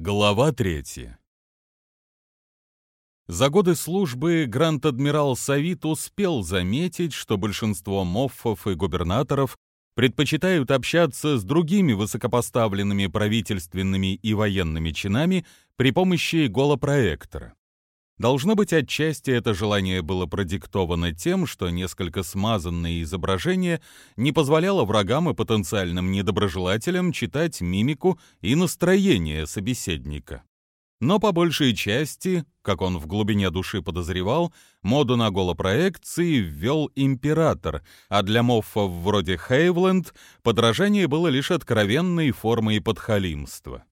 Глава третья. За годы службы Гранд-адмирал Савит успел заметить, что большинство моффов и губернаторов предпочитают общаться с другими высокопоставленными правительственными и военными чинами при помощи голопроектора. Должно быть, отчасти это желание было продиктовано тем, что несколько смазанное изображение не позволяло врагам и потенциальным недоброжелателям читать мимику и настроение собеседника. Но по большей части, как он в глубине души подозревал, моду на голопроекции ввел император, а для моффов вроде Хейвленд подражание было лишь откровенной формой подхалимства.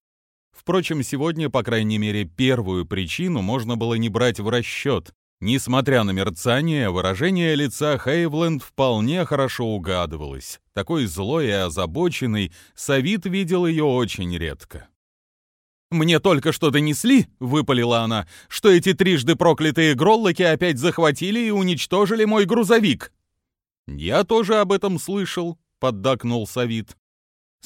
Впрочем, сегодня, по крайней мере, первую причину можно было не брать в расчет. Несмотря на мерцание, выражение лица Хейвленд вполне хорошо угадывалось. Такой злой и озабоченный, Савит видел ее очень редко. «Мне только что донесли», — выпалила она, «что эти трижды проклятые гроллоки опять захватили и уничтожили мой грузовик». «Я тоже об этом слышал», — поддакнул Савит.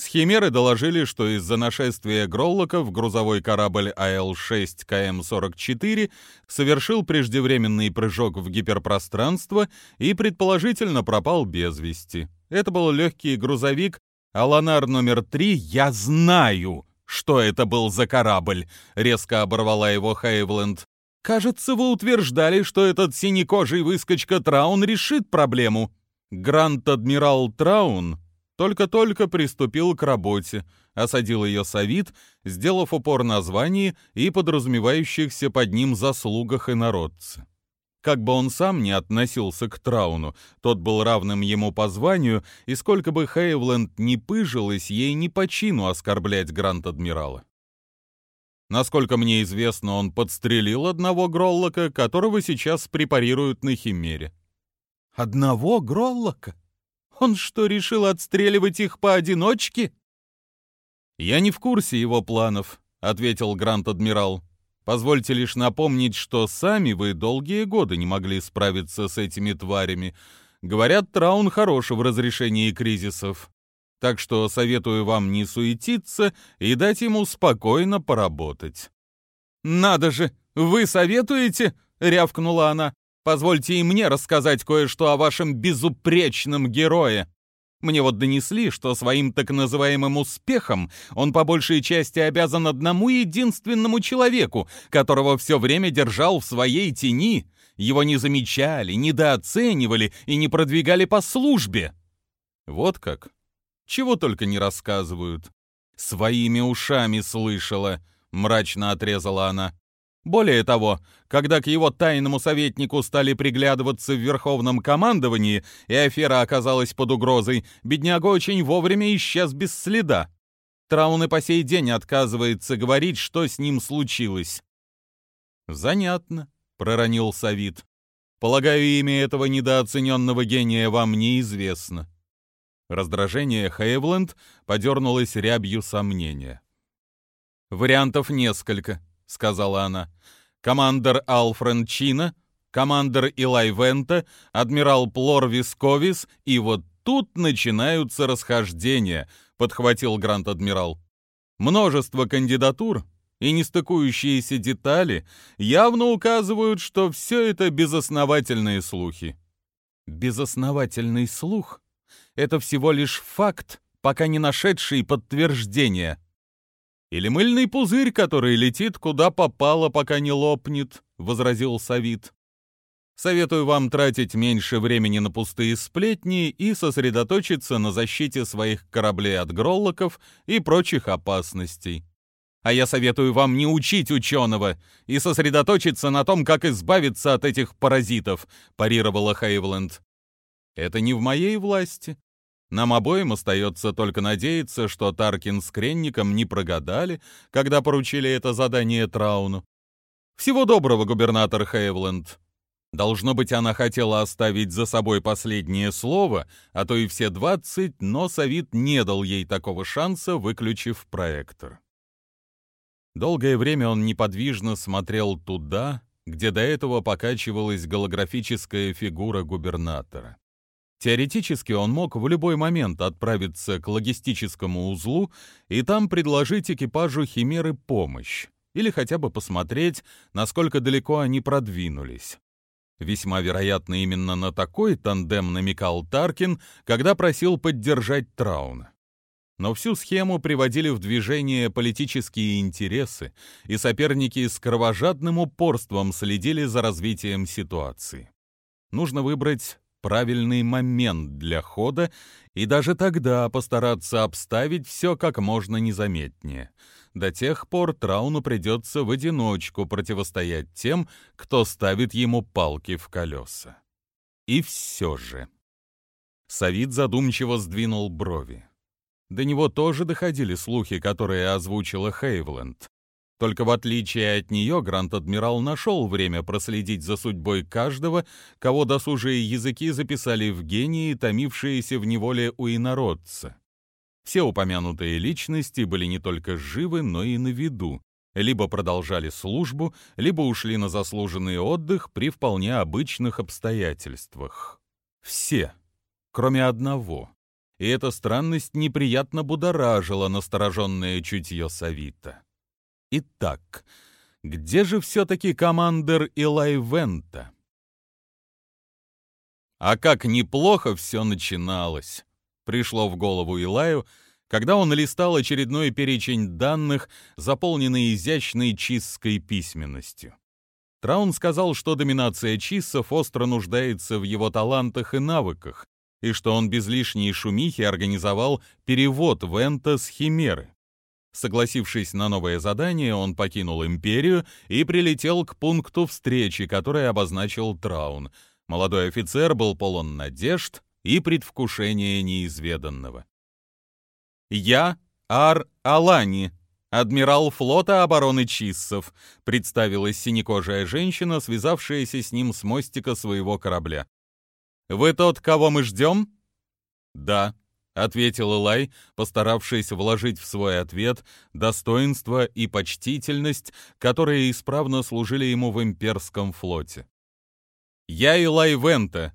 Схимеры доложили, что из-за нашествия гроллоков грузовой корабль АЛ-6 КМ-44 совершил преждевременный прыжок в гиперпространство и предположительно пропал без вести. Это был легкий грузовик «Аланар номер 3. Я знаю, что это был за корабль», — резко оборвала его Хейвленд. «Кажется, вы утверждали, что этот синекожий выскочка Траун решит проблему». Гранд-адмирал Траун только-только приступил к работе, осадил ее совит, сделав упор на звании и подразумевающихся под ним заслугах и народце. Как бы он сам не относился к Трауну, тот был равным ему по званию, и сколько бы Хейвленд не пыжилась, ей не по чину оскорблять Гранд-адмирала. Насколько мне известно, он подстрелил одного Гроллока, которого сейчас препарируют на Химере. «Одного Гроллока?» Он что, решил отстреливать их поодиночке?» «Я не в курсе его планов», — ответил Грант-адмирал. «Позвольте лишь напомнить, что сами вы долгие годы не могли справиться с этими тварями. Говорят, Траун хорош в разрешении кризисов. Так что советую вам не суетиться и дать ему спокойно поработать». «Надо же! Вы советуете?» — рявкнула она. Позвольте и мне рассказать кое-что о вашем безупречном герое. Мне вот донесли, что своим так называемым успехом он по большей части обязан одному единственному человеку, которого все время держал в своей тени. Его не замечали, недооценивали и не продвигали по службе. Вот как. Чего только не рассказывают. Своими ушами слышала, мрачно отрезала она. Более того, когда к его тайному советнику стали приглядываться в Верховном командовании, и афера оказалась под угрозой, бедняга очень вовремя исчез без следа. Траун и по сей день отказывается говорить, что с ним случилось. «Занятно», — проронил Савит. «Полагаю, имя этого недооцененного гения вам неизвестно». Раздражение Хейвленд подернулось рябью сомнения. «Вариантов несколько», — сказала она. «Командор Алфрен Чина, командор Илай Вента, адмирал Плор Висковис, и вот тут начинаются расхождения», — подхватил Гранд-адмирал. «Множество кандидатур и нестыкующиеся детали явно указывают, что все это безосновательные слухи». «Безосновательный слух — это всего лишь факт, пока не нашедший подтверждения», или мыльный пузырь, который летит куда попало, пока не лопнет», — возразил Савит. «Советую вам тратить меньше времени на пустые сплетни и сосредоточиться на защите своих кораблей от гроллоков и прочих опасностей. А я советую вам не учить ученого и сосредоточиться на том, как избавиться от этих паразитов», — парировала Хейвленд. «Это не в моей власти», нам обоим остается только надеяться, что Таркин с Кренником не прогадали, когда поручили это задание Трауну. Всего доброго, губернатор Хейвленд. Должно быть, она хотела оставить за собой последнее слово, а то и все двадцать, но Савит не дал ей такого шанса, выключив проектор. Долгое время он неподвижно смотрел туда, где до этого покачивалась голографическая фигура губернатора. Теоретически он мог в любой момент отправиться к логистическому узлу и там предложить экипажу Химеры помощь, или хотя бы посмотреть, насколько далеко они продвинулись. Весьма вероятно, именно на такой тандем намекал Таркин, когда просил поддержать Трауна. Но всю схему приводили в движение политические интересы, и соперники с кровожадным упорством следили за развитием ситуации. Нужно выбрать правильный момент для хода и даже тогда постараться обставить все как можно незаметнее. До тех пор Трауну придется в одиночку противостоять тем, кто ставит ему палки в колеса. И все же. Савид задумчиво сдвинул брови. До него тоже доходили слухи, которые озвучила Хейвленд. Только в отличие от нее Грант-адмирал нашел время проследить за судьбой каждого, кого досужие языки записали в гении, томившиеся в неволе у инородца. Все упомянутые личности были не только живы, но и на виду, либо продолжали службу, либо ушли на заслуженный отдых при вполне обычных обстоятельствах. Все, кроме одного. И эта странность неприятно будоражила настороженное чутье Савита. Итак, где же все-таки командир Илай Вента? А как неплохо все начиналось, пришло в голову Илаю, когда он листал очередной перечень данных, заполненный изящной чистской письменностью. Траун сказал, что доминация чиссов остро нуждается в его талантах и навыках, и что он без лишней шумихи организовал перевод Вента с Химеры. Согласившись на новое задание, он покинул империю и прилетел к пункту встречи, который обозначил Траун. Молодой офицер был полон надежд и предвкушения неизведанного. «Я Ар-Алани», адмирал флота обороны Чиссов», представилась синекожая женщина, связавшаяся с ним с мостика своего корабля. «Вы тот, кого мы ждем?» «Да», — ответил Илай, постаравшись вложить в свой ответ достоинство и почтительность, которые исправно служили ему в имперском флоте. «Я Илай Вента.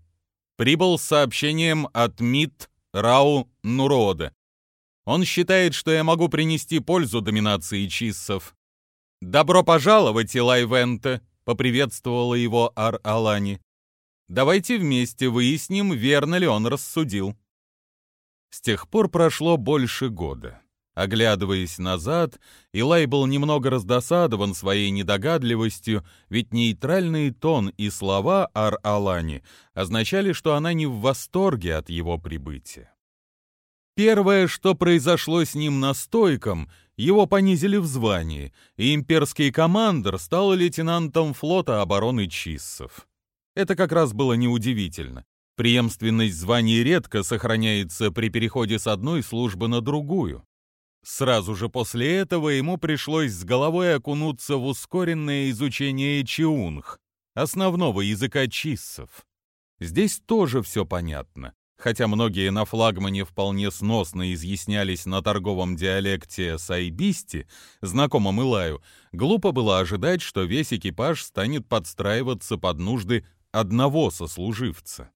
Прибыл с сообщением от МИД Рау Нурода. Он считает, что я могу принести пользу доминации чиссов. «Добро пожаловать, Илай Вента!» — поприветствовала его Ар-Алани. «Давайте вместе выясним, верно ли он рассудил». С тех пор прошло больше года. Оглядываясь назад, Илай был немного раздосадован своей недогадливостью, ведь нейтральный тон и слова Ар-Алани означали, что она не в восторге от его прибытия. Первое, что произошло с ним на стойком, его понизили в звании, и имперский командир стал лейтенантом флота обороны Чиссов. Это как раз было неудивительно. Преемственность званий редко сохраняется при переходе с одной службы на другую. Сразу же после этого ему пришлось с головой окунуться в ускоренное изучение чиунг, основного языка чиссов. Здесь тоже все понятно, хотя многие на флагмане вполне сносно изъяснялись на торговом диалекте сайбисти, знакомом Илаю, глупо было ожидать, что весь экипаж станет подстраиваться под нужды одного сослуживца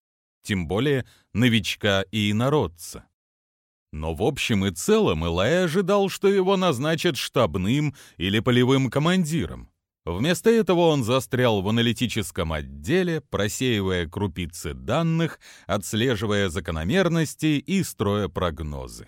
тем более новичка и инородца. Но в общем и целом Илай ожидал, что его назначат штабным или полевым командиром. Вместо этого он застрял в аналитическом отделе, просеивая крупицы данных, отслеживая закономерности и строя прогнозы.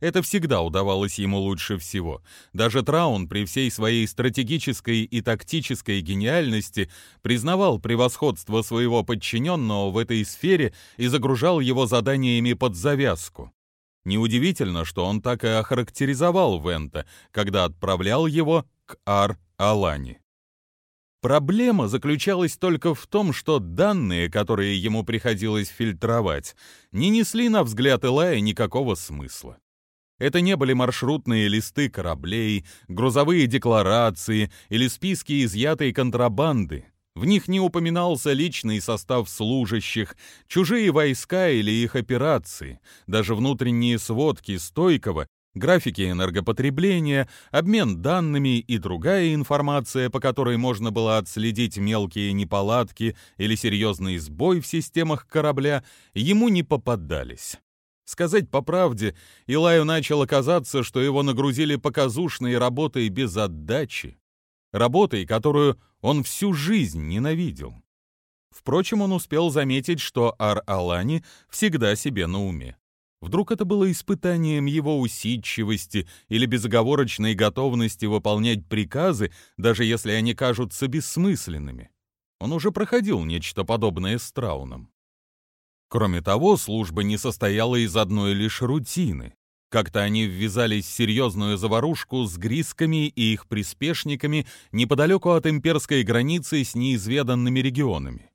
Это всегда удавалось ему лучше всего. Даже Траун при всей своей стратегической и тактической гениальности признавал превосходство своего подчиненного в этой сфере и загружал его заданиями под завязку. Неудивительно, что он так и охарактеризовал Вента, когда отправлял его к Ар-Алани. Проблема заключалась только в том, что данные, которые ему приходилось фильтровать, не несли, на взгляд Элая, никакого смысла. Это не были маршрутные листы кораблей, грузовые декларации или списки изъятой контрабанды. В них не упоминался личный состав служащих, чужие войска или их операции. Даже внутренние сводки Стойкова графики энергопотребления, обмен данными и другая информация, по которой можно было отследить мелкие неполадки или серьезный сбой в системах корабля, ему не попадались. Сказать по правде, Илаю начало казаться, что его нагрузили показушной работой без отдачи, работой, которую он всю жизнь ненавидел. Впрочем, он успел заметить, что Ар-Алани всегда себе на уме. Вдруг это было испытанием его усидчивости или безоговорочной готовности выполнять приказы, даже если они кажутся бессмысленными. Он уже проходил нечто подобное с Трауном. Кроме того, служба не состояла из одной лишь рутины. Как-то они ввязались в серьезную заварушку с грисками и их приспешниками неподалеку от имперской границы с неизведанными регионами.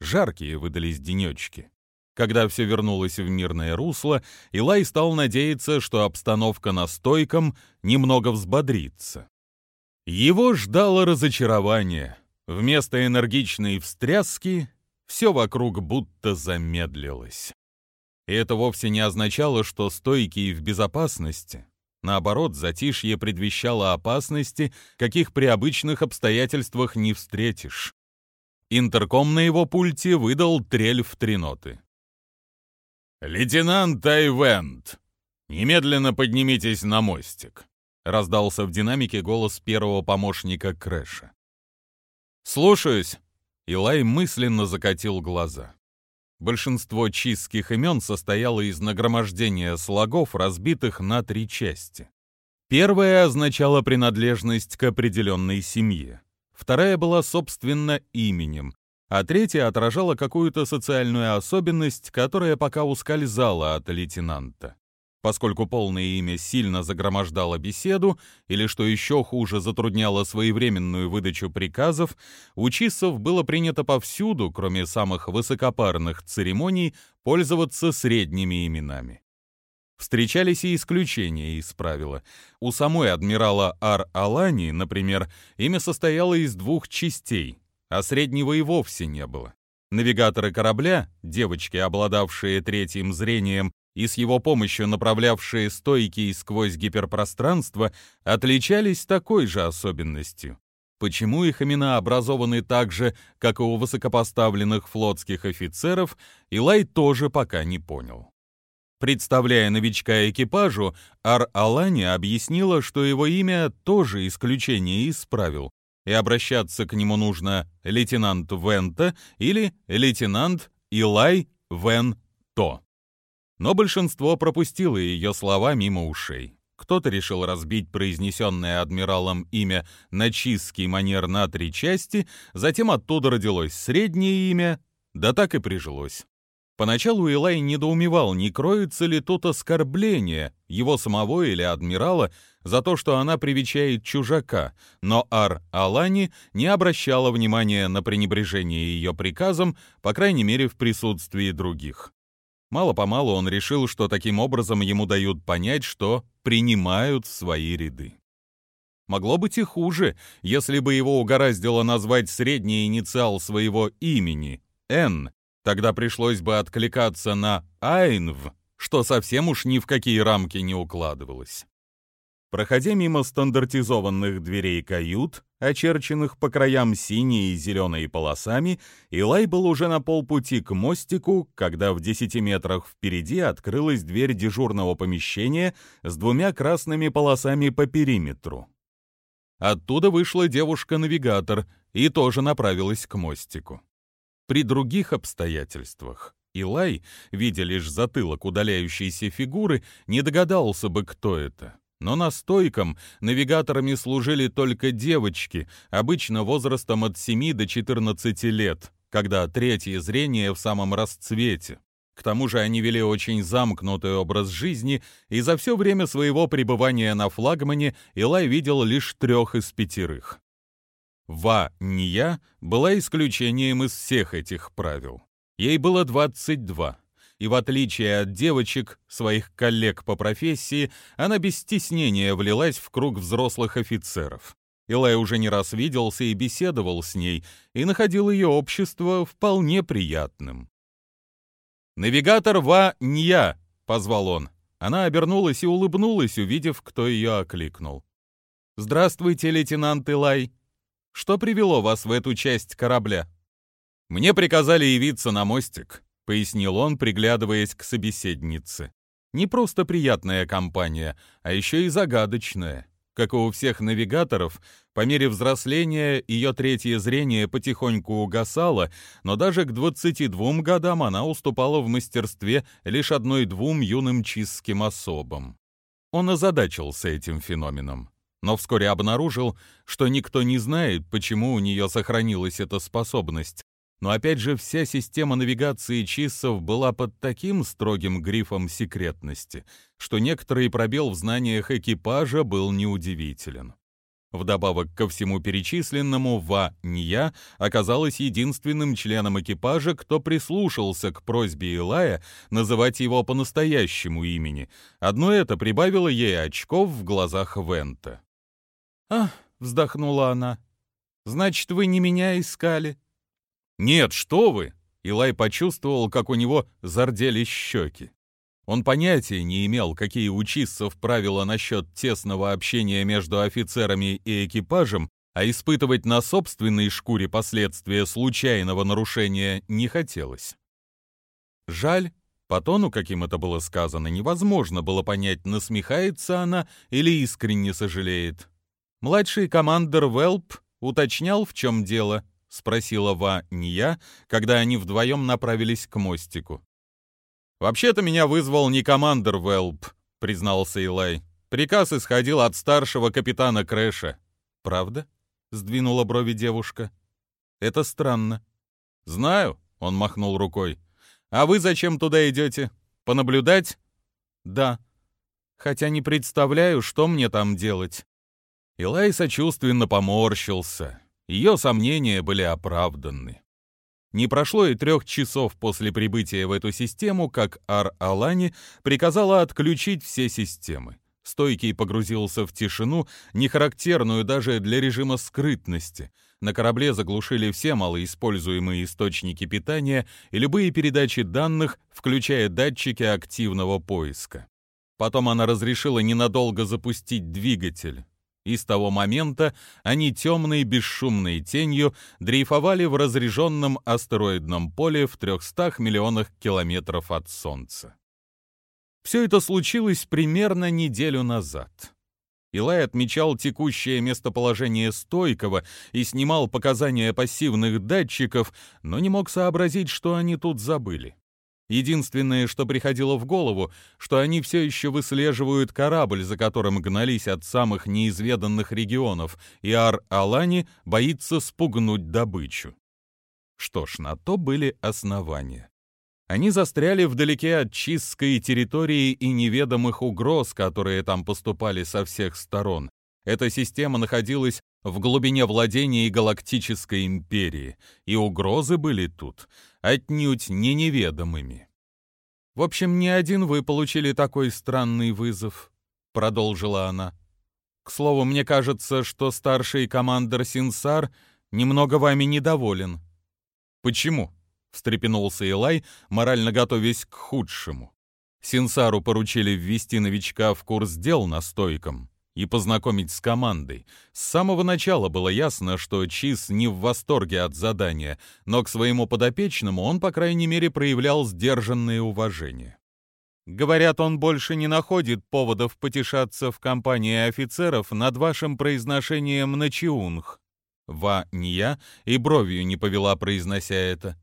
Жаркие выдались денечки. Когда все вернулось в мирное русло, Илай стал надеяться, что обстановка на стойком немного взбодрится. Его ждало разочарование. Вместо энергичной встряски все вокруг будто замедлилось. И это вовсе не означало, что стойкий в безопасности. Наоборот, затишье предвещало опасности, каких при обычных обстоятельствах не встретишь. Интерком на его пульте выдал трель в три ноты. «Лейтенант Тайвент, немедленно поднимитесь на мостик», — раздался в динамике голос первого помощника Крэша. «Слушаюсь», — Илай мысленно закатил глаза. Большинство чистских имен состояло из нагромождения слогов, разбитых на три части. Первая означала принадлежность к определенной семье. Вторая была, собственно, именем, а третья отражала какую-то социальную особенность, которая пока ускользала от лейтенанта. Поскольку полное имя сильно загромождало беседу, или, что еще хуже, затрудняло своевременную выдачу приказов, у чиссов было принято повсюду, кроме самых высокопарных церемоний, пользоваться средними именами. Встречались и исключения из правила. У самой адмирала Ар-Алани, например, имя состояло из двух частей, а среднего и вовсе не было. Навигаторы корабля, девочки, обладавшие третьим зрением и с его помощью направлявшие стойки сквозь гиперпространство, отличались такой же особенностью. Почему их имена образованы так же, как и у высокопоставленных флотских офицеров, Илай тоже пока не понял. Представляя новичка экипажу, Ар-Алани объяснила, что его имя тоже исключение из правил, и обращаться к нему нужно лейтенант Вента или лейтенант Илай Вен То. Но большинство пропустило ее слова мимо ушей. Кто-то решил разбить произнесенное адмиралом имя на чистский манер на три части, затем оттуда родилось среднее имя, да так и прижилось. Поначалу Илай недоумевал, не кроется ли тут оскорбление его самого или адмирала за то, что она привечает чужака, но Ар-Алани не обращала внимания на пренебрежение ее приказом, по крайней мере в присутствии других. Мало-помалу он решил, что таким образом ему дают понять, что принимают в свои ряды. Могло быть и хуже, если бы его угораздило назвать средний инициал своего имени — «Н», Тогда пришлось бы откликаться на «Айнв», что совсем уж ни в какие рамки не укладывалось. Проходя мимо стандартизованных дверей кают, очерченных по краям синей и зеленой полосами, Илай был уже на полпути к мостику, когда в десяти метрах впереди открылась дверь дежурного помещения с двумя красными полосами по периметру. Оттуда вышла девушка-навигатор и тоже направилась к мостику. При других обстоятельствах Илай, видя лишь затылок удаляющейся фигуры, не догадался бы, кто это. Но на стойком навигаторами служили только девочки, обычно возрастом от 7 до 14 лет, когда третье зрение в самом расцвете. К тому же они вели очень замкнутый образ жизни, и за все время своего пребывания на флагмане Илай видел лишь трех из пятерых. Ва Ния была исключением из всех этих правил. Ей было 22, и в отличие от девочек, своих коллег по профессии, она без стеснения влилась в круг взрослых офицеров. Илай уже не раз виделся и беседовал с ней, и находил ее общество вполне приятным. «Навигатор Ва Нья!» — позвал он. Она обернулась и улыбнулась, увидев, кто ее окликнул. «Здравствуйте, лейтенант Илай. Что привело вас в эту часть корабля?» «Мне приказали явиться на мостик», — пояснил он, приглядываясь к собеседнице. «Не просто приятная компания, а еще и загадочная. Как и у всех навигаторов, по мере взросления ее третье зрение потихоньку угасало, но даже к 22 годам она уступала в мастерстве лишь одной-двум юным чистским особам. Он озадачился этим феноменом, но вскоре обнаружил, что никто не знает, почему у нее сохранилась эта способность, но опять же вся система навигации чиссов была под таким строгим грифом секретности, что некоторый пробел в знаниях экипажа был неудивителен. Вдобавок ко всему перечисленному, Ва Ния оказалась единственным членом экипажа, кто прислушался к просьбе Илая называть его по настоящему имени. Одно это прибавило ей очков в глазах Вента. «Ах!» — вздохнула она. «Значит, вы не меня искали?» «Нет, что вы!» Илай почувствовал, как у него зарделись щеки. Он понятия не имел, какие у чиссов правила насчет тесного общения между офицерами и экипажем, а испытывать на собственной шкуре последствия случайного нарушения не хотелось. Жаль, по тону, каким это было сказано, невозможно было понять, насмехается она или искренне сожалеет. Младший командир Велп уточнял, в чем дело —— спросила Ва Ния, когда они вдвоем направились к мостику. «Вообще-то меня вызвал не командир Велп», — признался Илай. «Приказ исходил от старшего капитана Крэша». «Правда?» — сдвинула брови девушка. «Это странно». «Знаю», — он махнул рукой. «А вы зачем туда идете? Понаблюдать?» «Да. Хотя не представляю, что мне там делать». Илай сочувственно поморщился. Ее сомнения были оправданы. Не прошло и трех часов после прибытия в эту систему, как Ар-Алани приказала отключить все системы. Стойкий погрузился в тишину, не характерную даже для режима скрытности. На корабле заглушили все малоиспользуемые источники питания и любые передачи данных, включая датчики активного поиска. Потом она разрешила ненадолго запустить двигатель и с того момента они темной бесшумной тенью дрейфовали в разреженном астероидном поле в 300 миллионах километров от Солнца. Все это случилось примерно неделю назад. Илай отмечал текущее местоположение стойкого и снимал показания пассивных датчиков, но не мог сообразить, что они тут забыли. Единственное, что приходило в голову, что они все еще выслеживают корабль, за которым гнались от самых неизведанных регионов, и Ар-Алани боится спугнуть добычу. Что ж, на то были основания. Они застряли вдалеке от чистской территории и неведомых угроз, которые там поступали со всех сторон. Эта система находилась в глубине владений Галактической империи, и угрозы были тут отнюдь не неведомыми. «В общем, не один вы получили такой странный вызов», — продолжила она. «К слову, мне кажется, что старший командир Синсар немного вами недоволен». «Почему?» — встрепенулся Илай, морально готовясь к худшему. Синсару поручили ввести новичка в курс дел на стойком и познакомить с командой. С самого начала было ясно, что Чиз не в восторге от задания, но к своему подопечному он, по крайней мере, проявлял сдержанное уважение. Говорят, он больше не находит поводов потешаться в компании офицеров над вашим произношением «начиунг». Ва Ния и бровью не повела, произнося это.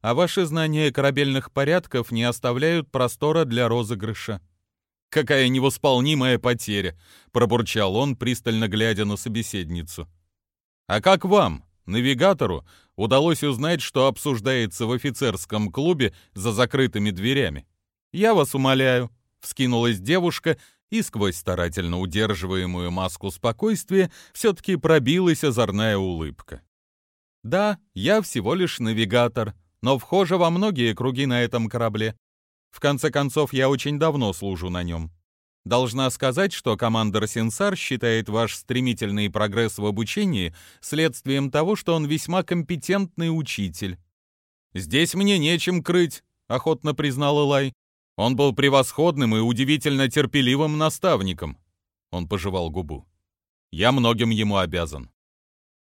А ваши знания корабельных порядков не оставляют простора для розыгрыша. Какая невосполнимая потеря, пробурчал он, пристально глядя на собеседницу. А как вам, навигатору, удалось узнать, что обсуждается в офицерском клубе за закрытыми дверями? Я вас умоляю, вскинулась девушка, и сквозь старательно удерживаемую маску спокойствия все-таки пробилась озорная улыбка. Да, я всего лишь навигатор, но вхожа во многие круги на этом корабле. В конце концов, я очень давно служу на нем. Должна сказать, что командор Сенсар считает ваш стремительный прогресс в обучении следствием того, что он весьма компетентный учитель. «Здесь мне нечем крыть», — охотно признал Элай. Он был превосходным и удивительно терпеливым наставником. Он пожевал губу. Я многим ему обязан.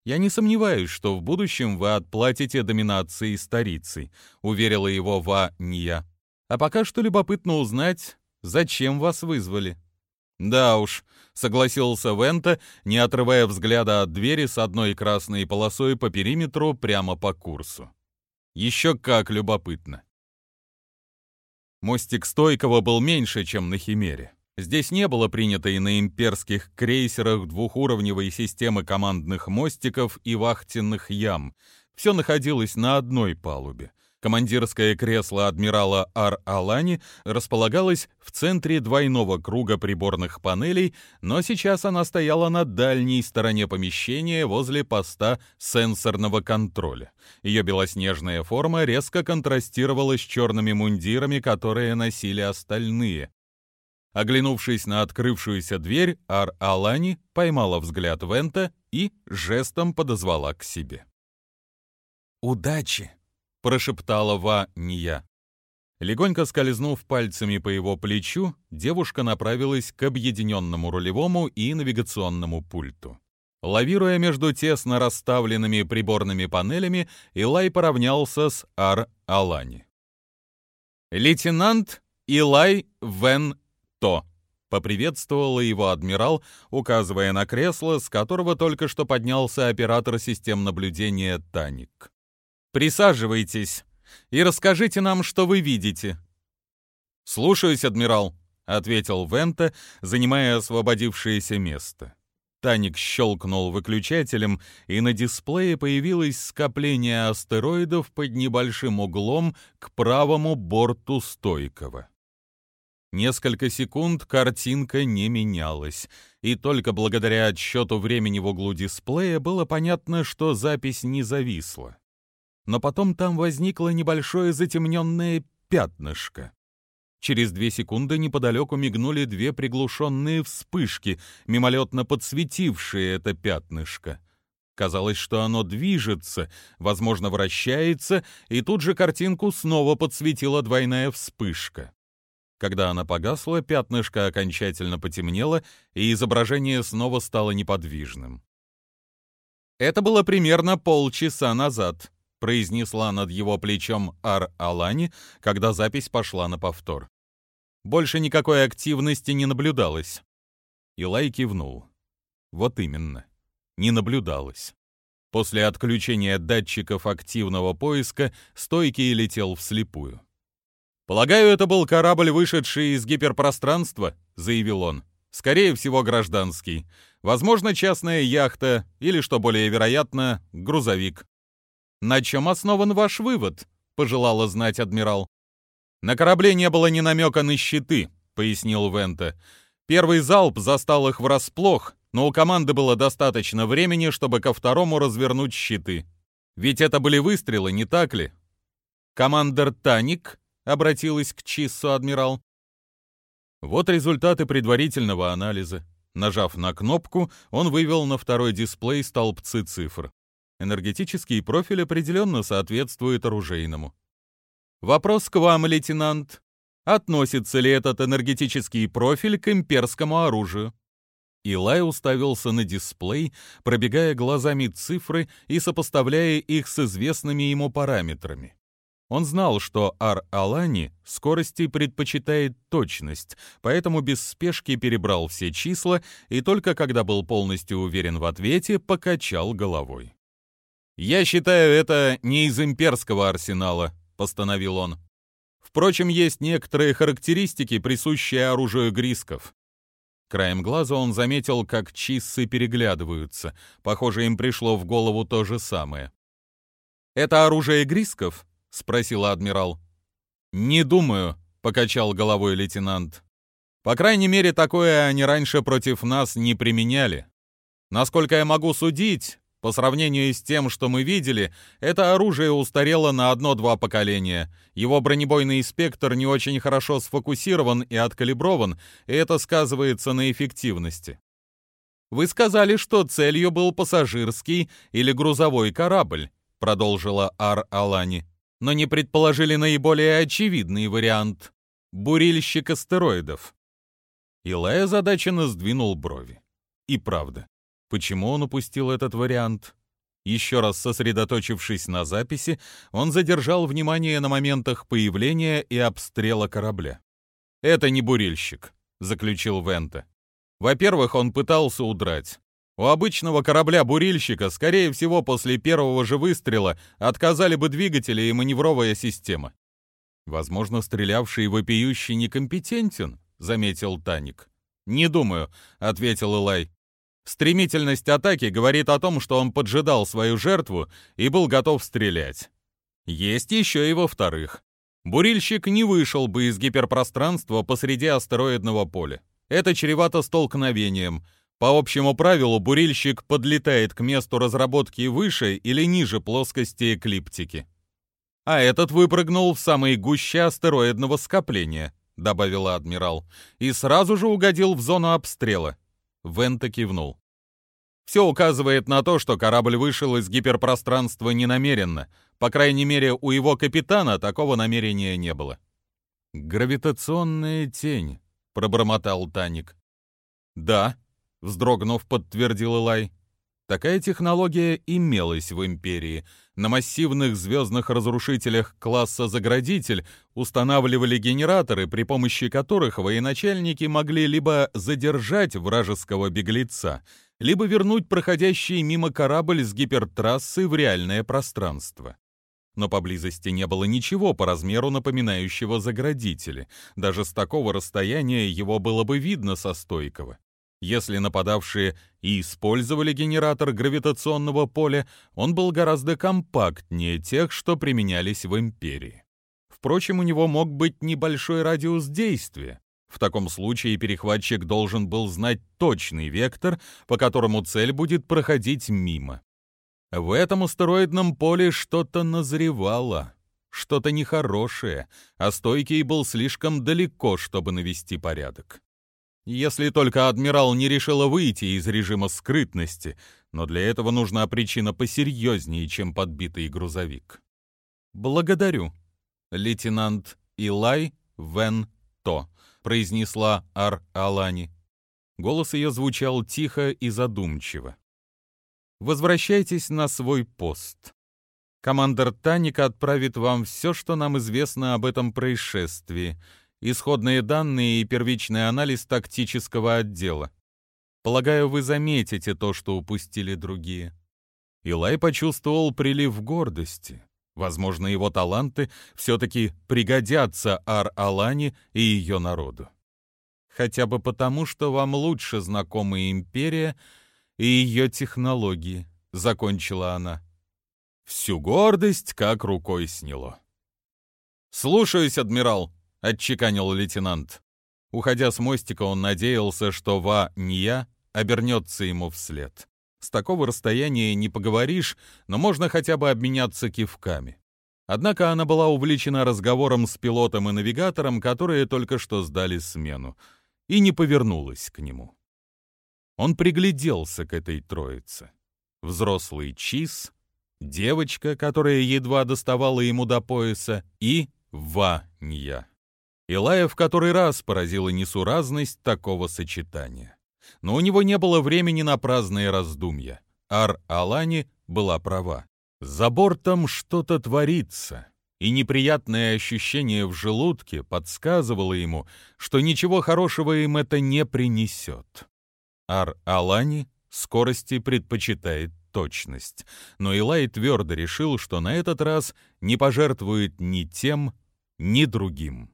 Я не сомневаюсь, что в будущем вы отплатите доминации старицы, уверила его Ва Ния. А пока что любопытно узнать, зачем вас вызвали. Да уж, согласился Вента, не отрывая взгляда от двери с одной красной полосой по периметру прямо по курсу. Еще как любопытно. Мостик Стойкого был меньше, чем на Химере. Здесь не было принятой на имперских крейсерах двухуровневой системы командных мостиков и вахтенных ям. Все находилось на одной палубе. Командирское кресло адмирала Ар-Алани располагалось в центре двойного круга приборных панелей, но сейчас она стояла на дальней стороне помещения возле поста сенсорного контроля. Ее белоснежная форма резко контрастировала с черными мундирами, которые носили остальные. Оглянувшись на открывшуюся дверь, Ар-Алани поймала взгляд Вента и жестом подозвала к себе. «Удачи!» — прошептала Ва Ния. Легонько скользнув пальцами по его плечу, девушка направилась к объединенному рулевому и навигационному пульту. Лавируя между тесно расставленными приборными панелями, Илай поравнялся с Ар-Алани. «Лейтенант Илай Вен то!» — поприветствовала его адмирал, указывая на кресло, с которого только что поднялся оператор систем наблюдения Таник. «Присаживайтесь и расскажите нам, что вы видите». «Слушаюсь, адмирал», — ответил Вента, занимая освободившееся место. Таник щелкнул выключателем, и на дисплее появилось скопление астероидов под небольшим углом к правому борту стойкого. Несколько секунд картинка не менялась, и только благодаря отсчету времени в углу дисплея было понятно, что запись не зависла. Но потом там возникло небольшое затемненное пятнышко. Через две секунды неподалеку мигнули две приглушенные вспышки, мимолетно подсветившие это пятнышко. Казалось, что оно движется, возможно, вращается, и тут же картинку снова подсветила двойная вспышка. Когда она погасла, пятнышко окончательно потемнело, и изображение снова стало неподвижным. «Это было примерно полчаса назад», — произнесла над его плечом Ар-Алани, когда запись пошла на повтор. Больше никакой активности не наблюдалось. Илай кивнул. Вот именно, не наблюдалось. После отключения датчиков активного поиска стойкий летел вслепую. «Полагаю, это был корабль, вышедший из гиперпространства», — заявил он. «Скорее всего, гражданский. Возможно, частная яхта или, что более вероятно, грузовик». «На чем основан ваш вывод?» — пожелала знать адмирал. «На корабле не было ни намека на щиты», — пояснил Вента. «Первый залп застал их врасплох, но у команды было достаточно времени, чтобы ко второму развернуть щиты. Ведь это были выстрелы, не так ли?» Командор Таник обратилась к Чиссу адмирал. Вот результаты предварительного анализа. Нажав на кнопку, он вывел на второй дисплей столбцы цифр. Энергетический профиль определенно соответствует оружейному. Вопрос к вам, лейтенант. Относится ли этот энергетический профиль к имперскому оружию? Илай уставился на дисплей, пробегая глазами цифры и сопоставляя их с известными ему параметрами. Он знал, что Ар-Алани скорости предпочитает точность, поэтому без спешки перебрал все числа и только когда был полностью уверен в ответе, покачал головой. «Я считаю это не из имперского арсенала», — постановил он. «Впрочем, есть некоторые характеристики, присущие оружию грисков». Краем глаза он заметил, как чиссы переглядываются. Похоже, им пришло в голову то же самое. «Это оружие грисков?» — спросил адмирал. «Не думаю», — покачал головой лейтенант. «По крайней мере, такое они раньше против нас не применяли. Насколько я могу судить, по сравнению с тем, что мы видели, это оружие устарело на одно-два поколения. Его бронебойный спектр не очень хорошо сфокусирован и откалиброван, и это сказывается на эффективности. Вы сказали, что целью был пассажирский или грузовой корабль, продолжила Ар-Алани но не предположили наиболее очевидный вариант. бурильщик астероидов. Илай озадаченно сдвинул брови. И правда, почему он упустил этот вариант? Еще раз сосредоточившись на записи, он задержал внимание на моментах появления и обстрела корабля. «Это не бурильщик», — заключил Вента. «Во-первых, он пытался удрать. У обычного корабля-бурильщика, скорее всего, после первого же выстрела отказали бы двигатели и маневровая система. Возможно, стрелявший вопиющий некомпетентен, заметил Таник. Не думаю, ответил Илай. Стремительность атаки говорит о том, что он поджидал свою жертву и был готов стрелять. Есть еще и во-вторых. Бурильщик не вышел бы из гиперпространства посреди астероидного поля. Это чревато столкновением — по общему правилу, бурильщик подлетает к месту разработки выше или ниже плоскости эклиптики. А этот выпрыгнул в самые гуще астероидного скопления, добавила адмирал, и сразу же угодил в зону обстрела. Вента кивнул. Все указывает на то, что корабль вышел из гиперпространства ненамеренно. По крайней мере, у его капитана такого намерения не было. «Гравитационная тень», — пробормотал Таник. «Да», вздрогнув, подтвердил Илай. Такая технология имелась в Империи. На массивных звездных разрушителях класса «Заградитель» устанавливали генераторы, при помощи которых военачальники могли либо задержать вражеского беглеца, либо вернуть проходящий мимо корабль с гипертрассы в реальное пространство. Но поблизости не было ничего по размеру напоминающего заградители. Даже с такого расстояния его было бы видно со стойкого. Если нападавшие и использовали генератор гравитационного поля, он был гораздо компактнее тех, что применялись в Империи. Впрочем, у него мог быть небольшой радиус действия. В таком случае перехватчик должен был знать точный вектор, по которому цель будет проходить мимо. В этом астероидном поле что-то назревало, что-то нехорошее, а стойкий был слишком далеко, чтобы навести порядок. Если только адмирал не решила выйти из режима скрытности, но для этого нужна причина посерьезнее, чем подбитый грузовик. «Благодарю, лейтенант Илай Вен То», — произнесла Ар-Алани. Голос ее звучал тихо и задумчиво. «Возвращайтесь на свой пост. Командор Таника отправит вам все, что нам известно об этом происшествии, исходные данные и первичный анализ тактического отдела. Полагаю, вы заметите то, что упустили другие. Илай почувствовал прилив гордости. Возможно, его таланты все-таки пригодятся Ар-Алане и ее народу. Хотя бы потому, что вам лучше знакомы империя и ее технологии, — закончила она. Всю гордость как рукой сняло. «Слушаюсь, адмирал», — отчеканил лейтенант. Уходя с мостика, он надеялся, что Ва Ния обернется ему вслед. С такого расстояния не поговоришь, но можно хотя бы обменяться кивками. Однако она была увлечена разговором с пилотом и навигатором, которые только что сдали смену, и не повернулась к нему. Он пригляделся к этой троице. Взрослый Чиз, девочка, которая едва доставала ему до пояса, и Ванья. Илая в который раз поразила несуразность такого сочетания. Но у него не было времени на праздные раздумья. Ар-Алани была права. За бортом что-то творится, и неприятное ощущение в желудке подсказывало ему, что ничего хорошего им это не принесет. Ар-Алани скорости предпочитает точность, но Илай твердо решил, что на этот раз не пожертвует ни тем, ни другим.